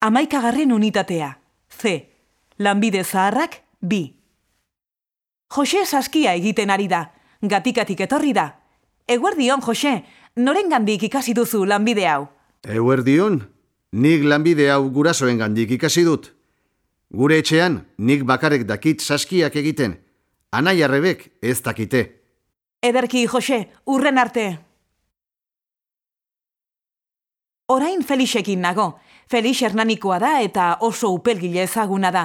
Amaikagarren unitatea. C. Lanbide zaharrak, bi. Jose saskia egiten ari da. Gatikatik etorri da. Eguerdion, Jose, noren gandik ikasi duzu lanbide hau? Eguerdion, nik lanbide hau gurasoen gandik ikasi dut. Gure etxean, nik bakarek dakit saskiak egiten. Anai arrebek ez dakite. Ederki, Jose, urren arte. Orain Felixekin nago. Felix Hernanikoa da eta oso upelgile ezaguna da.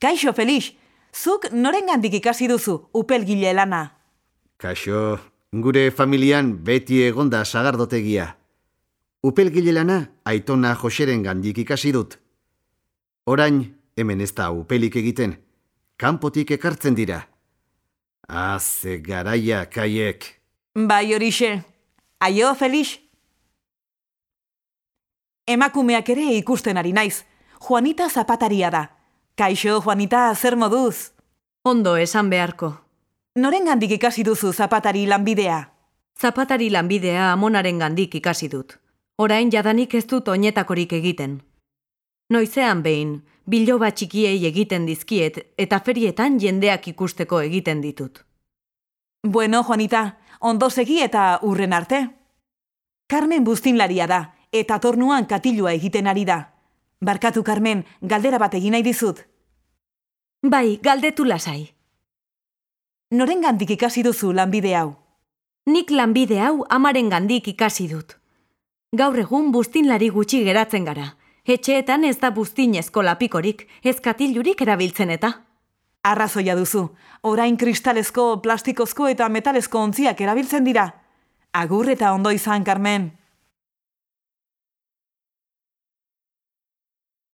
Kaixo, Felix, zuk noren gandik ikasi duzu upelgile lana? Kaixo, gure familian beti egonda sagardotegia. Upelgile lana aitona Joseren gandik ikasi dut. Orain, hemen ez da upelik egiten. Kanpotik ekartzen dira. Aze garaia kaiek. Bai horixe. Aio, Felix? Emakumeak ere ikusten ari naiz. Juanita zapataria da. Kaixo, Juanita, zer moduz? Ondo esan beharko. Noren gandik ikasi duzu zapatari lanbidea? Zapatari lanbidea amonaren gandik ikasi dut. Orain jadanik ez dut oinetakorik egiten. Noizean behin, biloba txikiei egiten dizkiet eta ferietan jendeak ikusteko egiten ditut. Bueno, Juanita, ondo segi eta urren arte. Carmen buztinlaria da, eta tornuan katilua egiten ari da. Barkatu, Carmen, galdera bat egin nahi dizut. Bai, galdetu lasai. Noren gandik ikasi duzu lanbide hau? Nik lanbide hau amaren gandik ikasi dut. Gaur egun buztinlari gutxi geratzen gara. Etxeetan ez da buztinezko lapikorik, ez katilurik erabiltzen eta. Arrazoia duzu, orain kristalezko, plastikozko eta metalezko ontziak erabiltzen dira. Agur eta ondo izan, Carmen.